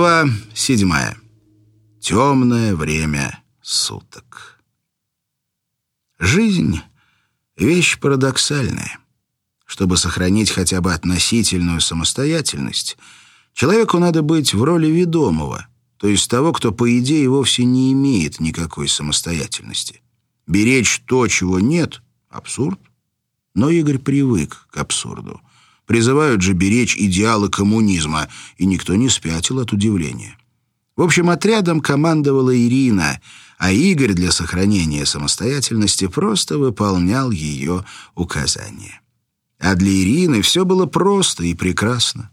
Глава седьмая. Темное время суток. Жизнь — вещь парадоксальная. Чтобы сохранить хотя бы относительную самостоятельность, человеку надо быть в роли ведомого, то есть того, кто, по идее, вовсе не имеет никакой самостоятельности. Беречь то, чего нет — абсурд. Но Игорь привык к абсурду. Призывают же беречь идеалы коммунизма, и никто не спятил от удивления. В общем, отрядом командовала Ирина, а Игорь для сохранения самостоятельности просто выполнял ее указания. А для Ирины все было просто и прекрасно.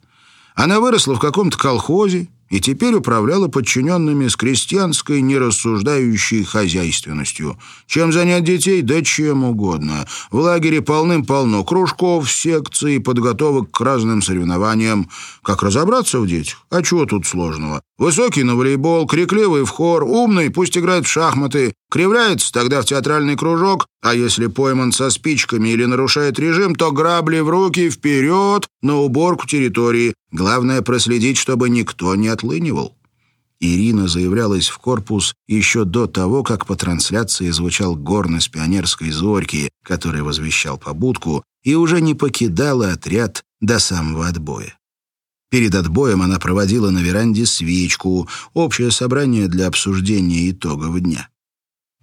Она выросла в каком-то колхозе, и теперь управляла подчиненными с крестьянской, нерассуждающей хозяйственностью. Чем занять детей? Да чем угодно. В лагере полным-полно кружков, секций, подготовок к разным соревнованиям. Как разобраться в детях? А чего тут сложного? Высокий на волейбол, крикливый в хор, умный, пусть играет в шахматы, кривляется тогда в театральный кружок, а если пойман со спичками или нарушает режим, то грабли в руки, вперед, на уборку территории. Главное проследить, чтобы никто не отлынивал. Ирина заявлялась в корпус еще до того, как по трансляции звучал горн пионерской зорьки, который возвещал побудку, и уже не покидала отряд до самого отбоя. Перед отбоем она проводила на веранде свечку, общее собрание для обсуждения итогов дня.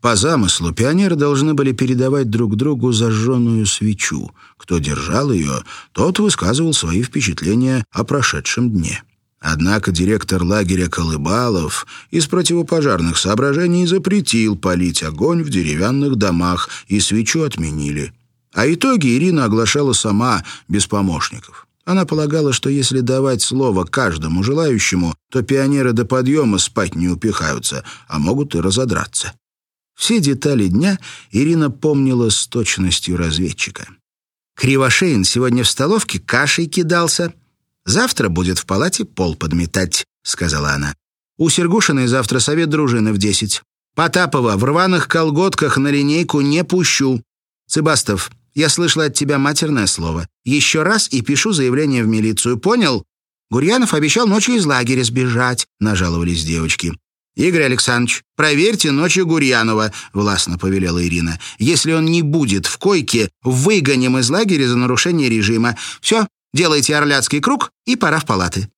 По замыслу пионеры должны были передавать друг другу зажженную свечу. Кто держал ее, тот высказывал свои впечатления о прошедшем дне. Однако директор лагеря Колыбалов из противопожарных соображений запретил полить огонь в деревянных домах, и свечу отменили. А итоги Ирина оглашала сама, без помощников. Она полагала, что если давать слово каждому желающему, то пионеры до подъема спать не упихаются, а могут и разодраться. Все детали дня Ирина помнила с точностью разведчика. Кривошеин сегодня в столовке кашей кидался. Завтра будет в палате пол подметать, сказала она. У Сергушиной завтра совет дружины в десять. Потапова в рваных колготках на линейку не пущу. Цыбастов, я слышала от тебя матерное слово. Еще раз и пишу заявление в милицию, понял? Гурьянов обещал ночью из лагеря сбежать, нажаловались девочки. «Игорь Александрович, проверьте ночью Гурьянова», — властно повелела Ирина. «Если он не будет в койке, выгоним из лагеря за нарушение режима. Все, делайте орляцкий круг, и пора в палаты».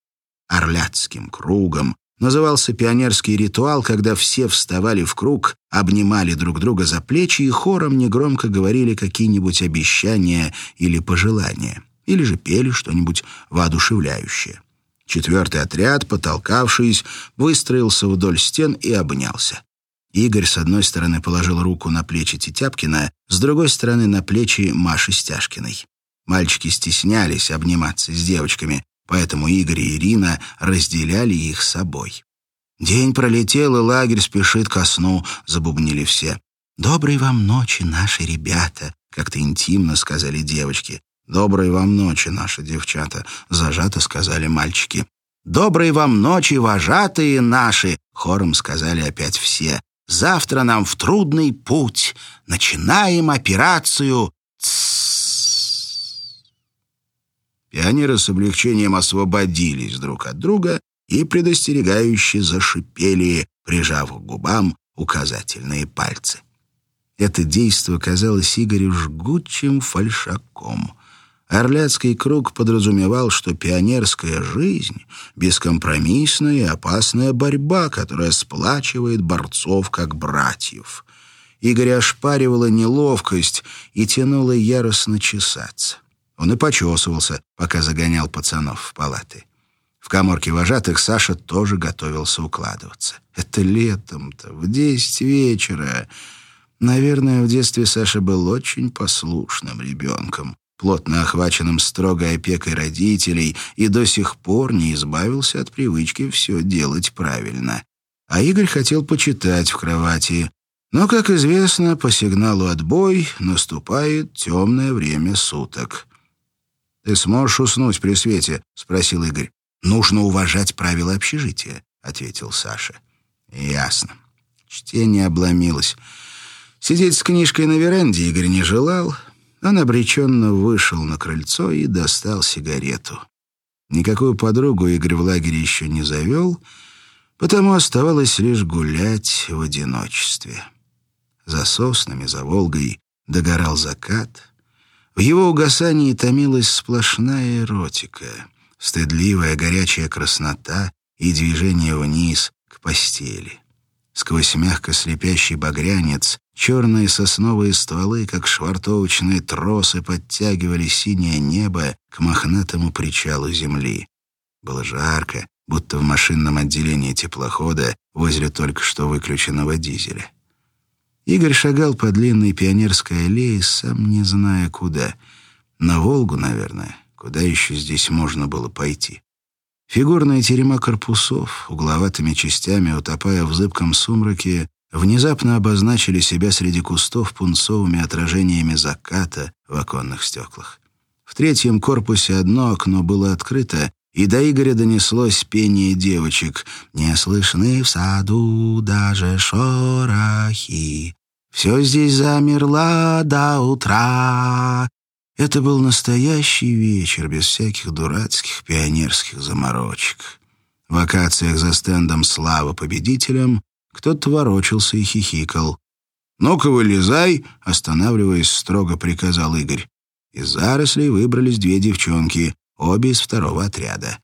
Орляцким кругом назывался пионерский ритуал, когда все вставали в круг, обнимали друг друга за плечи и хором негромко говорили какие-нибудь обещания или пожелания, или же пели что-нибудь воодушевляющее. Четвертый отряд, потолкавшись, выстроился вдоль стен и обнялся. Игорь с одной стороны положил руку на плечи Тетяпкина, с другой стороны на плечи Маши Стяжкиной. Мальчики стеснялись обниматься с девочками, поэтому Игорь и Ирина разделяли их с собой. «День пролетел, и лагерь спешит ко сну», — забубнили все. «Доброй вам ночи, наши ребята», — как-то интимно сказали девочки. «Доброй вам ночи, наши девчата», — зажато сказали мальчики. «Доброй вам ночи, вожатые наши», — хором сказали опять все. «Завтра нам в трудный путь. Начинаем операцию Пионеры с облегчением освободились друг от друга и предостерегающе зашипели, прижав к губам указательные пальцы. Это действо казалось Игорю жгучим фальшаком. Орляцкий круг подразумевал, что пионерская жизнь — бескомпромиссная и опасная борьба, которая сплачивает борцов как братьев. Игоря ошпаривала неловкость и тянула яростно чесаться. Он и почесывался, пока загонял пацанов в палаты. В каморке вожатых Саша тоже готовился укладываться. Это летом-то, в десять вечера. Наверное, в детстве Саша был очень послушным ребенком, плотно охваченным строгой опекой родителей и до сих пор не избавился от привычки все делать правильно. А Игорь хотел почитать в кровати. Но, как известно, по сигналу «отбой» наступает темное время суток. «Ты сможешь уснуть при свете?» — спросил Игорь. «Нужно уважать правила общежития», — ответил Саша. «Ясно». Чтение обломилось. Сидеть с книжкой на веранде Игорь не желал. Он обреченно вышел на крыльцо и достал сигарету. Никакую подругу Игорь в лагере еще не завел, потому оставалось лишь гулять в одиночестве. За соснами, за Волгой догорал закат. В его угасании томилась сплошная эротика, стыдливая горячая краснота и движение вниз к постели. Сквозь мягко слепящий багрянец черные сосновые стволы, как швартовочные тросы, подтягивали синее небо к мохнатому причалу земли. Было жарко, будто в машинном отделении теплохода возле только что выключенного дизеля. Игорь шагал по длинной пионерской аллее, сам не зная куда. На Волгу, наверное. Куда еще здесь можно было пойти? Фигурные терема корпусов, угловатыми частями утопая в зыбком сумраке, внезапно обозначили себя среди кустов пунцовыми отражениями заката в оконных стеклах. В третьем корпусе одно окно было открыто, и до Игоря донеслось пение девочек. «Не слышны в саду даже шорохи. Все здесь замерло до утра. Это был настоящий вечер, без всяких дурацких пионерских заморочек. В акациях за стендом «Слава победителям» кто-то ворочался и хихикал. «Ну-ка, вылезай!» — останавливаясь, строго приказал Игорь. Из зарослей выбрались две девчонки, обе из второго отряда.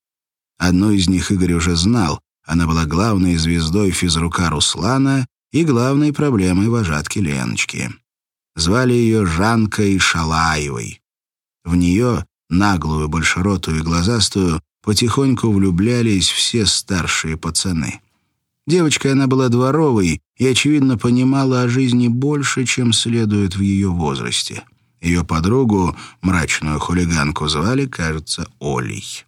Одну из них Игорь уже знал. Она была главной звездой физрука Руслана и главной проблемой вожатки Леночки. Звали ее Жанкой Шалаевой. В нее, наглую, большеротую и глазастую, потихоньку влюблялись все старшие пацаны. Девочкой она была дворовой и, очевидно, понимала о жизни больше, чем следует в ее возрасте. Ее подругу, мрачную хулиганку, звали, кажется, Олей.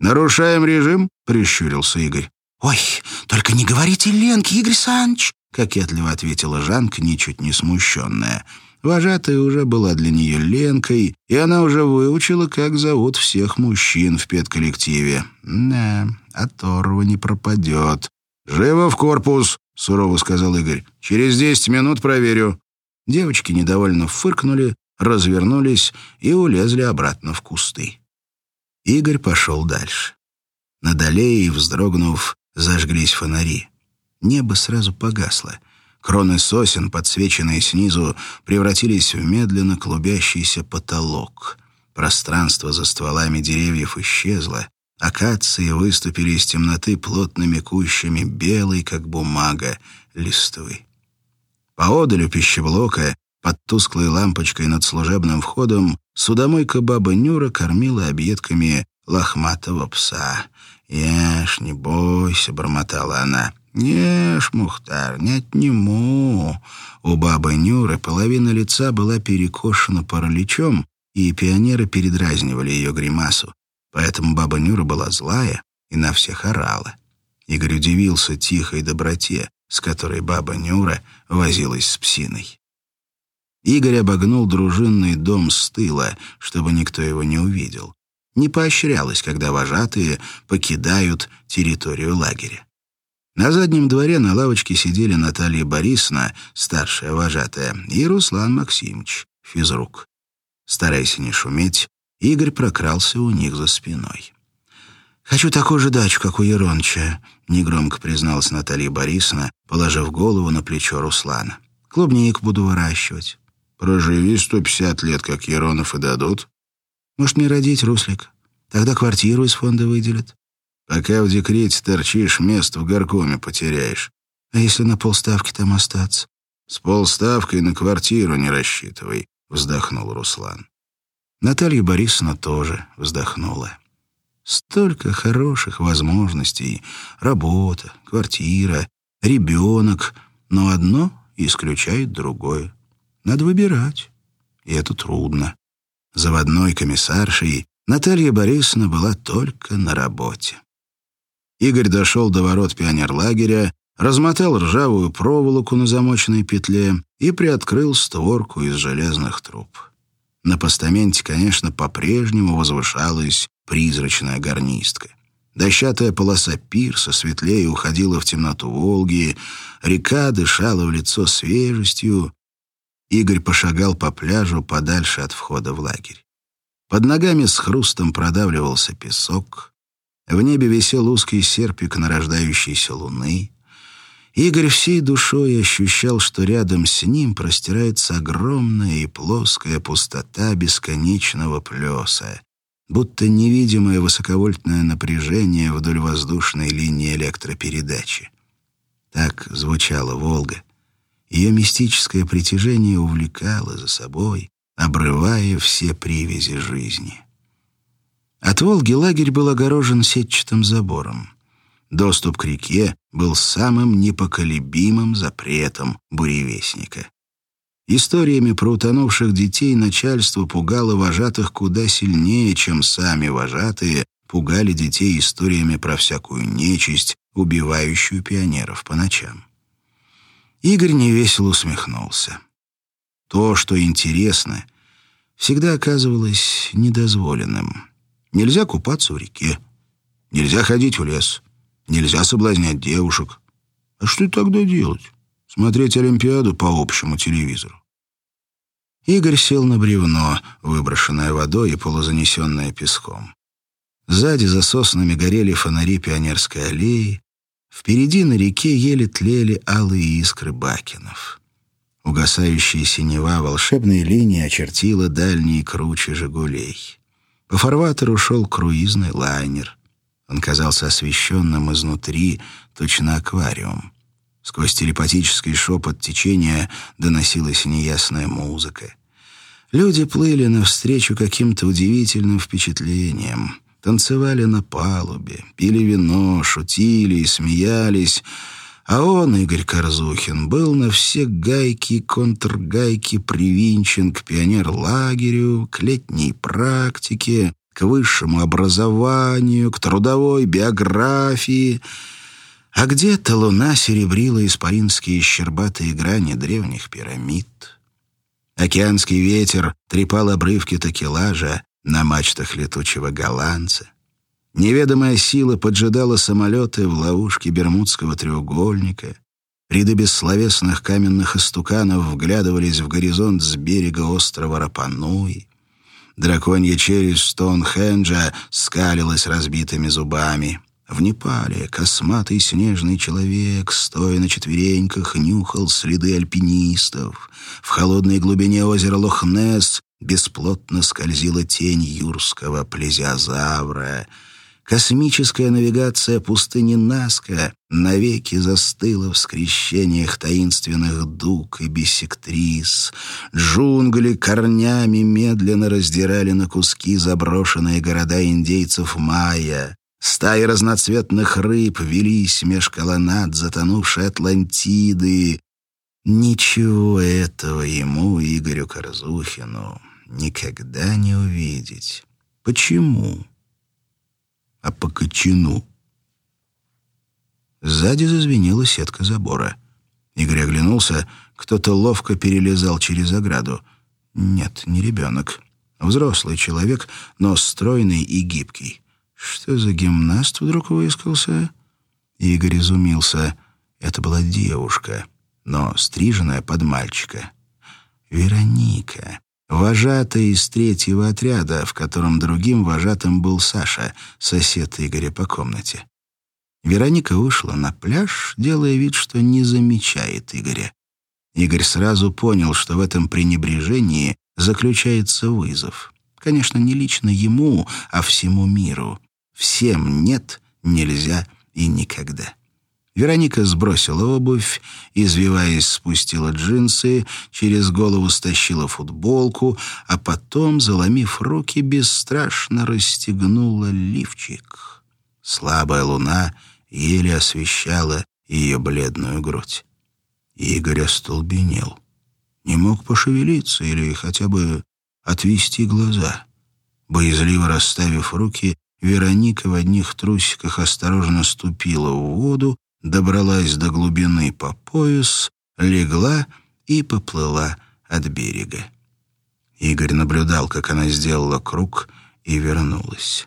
«Нарушаем режим?» — прищурился Игорь. «Ой, только не говорите Ленке, Игорь Санч!» — кокетливо ответила Жанка, ничуть не смущенная — Вожатая уже была для нее Ленкой, и она уже выучила, как зовут всех мужчин в педколлективе. Да, оторва не пропадет. «Живо в корпус!» — сурово сказал Игорь. «Через десять минут проверю». Девочки недовольно фыркнули, развернулись и улезли обратно в кусты. Игорь пошел дальше. Над аллеей, вздрогнув, зажглись фонари. Небо сразу погасло — Кроны сосен, подсвеченные снизу, превратились в медленно клубящийся потолок. Пространство за стволами деревьев исчезло. Акации выступили из темноты плотными кущами белой, как бумага, листвы. Поодаль у пищеблока, под тусклой лампочкой над служебным входом, судомойка баба Нюра кормила объедками лохматого пса. «Ешь, не бойся», — бормотала она. «Ешь, Мухтар, не отниму». У бабы Нюры половина лица была перекошена параличом, и пионеры передразнивали ее гримасу. Поэтому баба Нюра была злая и на всех орала. Игорь удивился тихой доброте, с которой баба Нюра возилась с псиной. Игорь обогнул дружинный дом с тыла, чтобы никто его не увидел. Не поощрялось, когда вожатые покидают территорию лагеря. На заднем дворе на лавочке сидели Наталья Борисовна, старшая вожатая, и Руслан Максимович, физрук. Стараясь не шуметь, Игорь прокрался у них за спиной. «Хочу такую же дачу, как у Еронча», — негромко призналась Наталья Борисовна, положив голову на плечо Руслана. «Клубник буду выращивать». «Проживи сто пятьдесят лет, как Еронов и дадут». «Может, мне родить, Руслик? Тогда квартиру из фонда выделят». Пока в декрете торчишь, место в горкоме потеряешь. А если на полставки там остаться? С полставкой на квартиру не рассчитывай, вздохнул Руслан. Наталья Борисовна тоже вздохнула. Столько хороших возможностей. Работа, квартира, ребенок. Но одно исключает другое. Надо выбирать. И это трудно. Заводной комиссаршей Наталья Борисовна была только на работе. Игорь дошел до ворот пионерлагеря, размотал ржавую проволоку на замочной петле и приоткрыл створку из железных труб. На постаменте, конечно, по-прежнему возвышалась призрачная гарнистка. Дощатая полоса пирса светлее уходила в темноту Волги, река дышала в лицо свежестью. Игорь пошагал по пляжу подальше от входа в лагерь. Под ногами с хрустом продавливался песок. В небе висел узкий серпик нарождающейся луны. Игорь всей душой ощущал, что рядом с ним простирается огромная и плоская пустота бесконечного плеса, будто невидимое высоковольтное напряжение вдоль воздушной линии электропередачи. Так звучала «Волга». Ее мистическое притяжение увлекало за собой, обрывая все привязи жизни. От Волги лагерь был огорожен сетчатым забором. Доступ к реке был самым непоколебимым запретом буревестника. Историями про утонувших детей начальство пугало вожатых куда сильнее, чем сами вожатые пугали детей историями про всякую нечисть, убивающую пионеров по ночам. Игорь невесело усмехнулся. То, что интересно, всегда оказывалось недозволенным. Нельзя купаться в реке, нельзя ходить в лес, нельзя соблазнять девушек. А что тогда делать? Смотреть Олимпиаду по общему телевизору. Игорь сел на бревно, выброшенное водой и полузанесенное песком. Сзади за соснами горели фонари Пионерской аллеи, Впереди на реке еле тлели алые искры бакенов. Угасающая синева волшебной линии очертила дальние кручи «Жигулей». По фарватеру шел круизный лайнер. Он казался освещенным изнутри, точно аквариум. Сквозь телепатический шепот течения доносилась неясная музыка. Люди плыли навстречу каким-то удивительным впечатлениям танцевали на палубе, пили вино, шутили и смеялись, а он, Игорь Корзухин, был на все гайки контргайки привинчен к пионерлагерю, к летней практике, к высшему образованию, к трудовой биографии. А где-то луна серебрила исполинские щербатые грани древних пирамид. Океанский ветер трепал обрывки такелажа, на мачтах летучего голландца. Неведомая сила поджидала самолеты в ловушке Бермудского треугольника. Ряды бессловесных каменных истуканов вглядывались в горизонт с берега острова Рапануи. Драконья челюсть Стоунхенджа скалилась разбитыми зубами. В Непале косматый снежный человек, стоя на четвереньках, нюхал следы альпинистов. В холодной глубине озера Лохнесс бесплотно скользила тень юрского плезиозавра. Космическая навигация пустыни Наска навеки застыла в скрещениях таинственных дуг и бисектрис. Джунгли корнями медленно раздирали на куски заброшенные города индейцев майя. Стаи разноцветных рыб велись меж колоннад затонувшей Атлантиды. Ничего этого ему, Игорю Корзухину, никогда не увидеть. Почему? А по кочану. Сзади зазвенела сетка забора. Игорь оглянулся, кто-то ловко перелезал через ограду. Нет, не ребенок. Взрослый человек, но стройный и гибкий. Что за гимнаст вдруг выискался? Игорь изумился. Это была девушка, но стриженная под мальчика. Вероника. Вожатый из третьего отряда, в котором другим вожатым был Саша, сосед Игоря по комнате. Вероника вышла на пляж, делая вид, что не замечает Игоря. Игорь сразу понял, что в этом пренебрежении заключается вызов. Конечно, не лично ему, а всему миру. Всем нет, нельзя и никогда. Вероника сбросила обувь, извиваясь, спустила джинсы, через голову стащила футболку, а потом, заломив руки, бесстрашно расстегнула лифчик. Слабая луна еле освещала ее бледную грудь. Игорь остолбенел. Не мог пошевелиться или хотя бы отвести глаза. Боязливо расставив руки, Вероника в одних трусиках осторожно ступила в воду, добралась до глубины по пояс, легла и поплыла от берега. Игорь наблюдал, как она сделала круг и вернулась.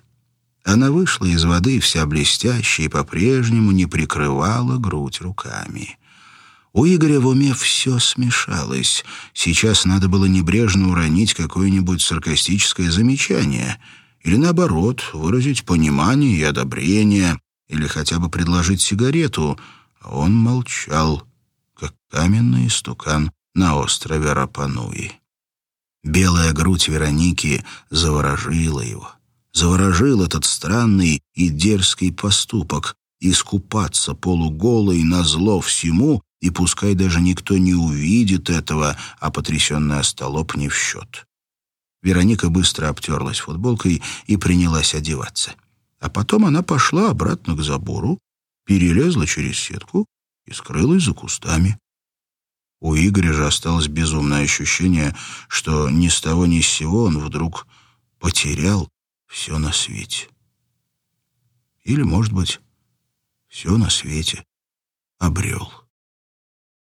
Она вышла из воды вся блестящая и по-прежнему не прикрывала грудь руками. У Игоря в уме все смешалось. Сейчас надо было небрежно уронить какое-нибудь саркастическое замечание. Или, наоборот, выразить понимание и одобрение. Или хотя бы предложить сигарету. А он молчал, как каменный истукан на острове Рапануи. Белая грудь Вероники заворожила его. Заворожил этот странный и дерзкий поступок — искупаться полуголой на зло всему, и пускай даже никто не увидит этого, а потрясенный остолоп не в счет. Вероника быстро обтерлась футболкой и принялась одеваться. А потом она пошла обратно к забору, перелезла через сетку и скрылась за кустами. У Игоря же осталось безумное ощущение, что ни с того ни с сего он вдруг потерял все на свете. Или, может быть, все на свете обрел.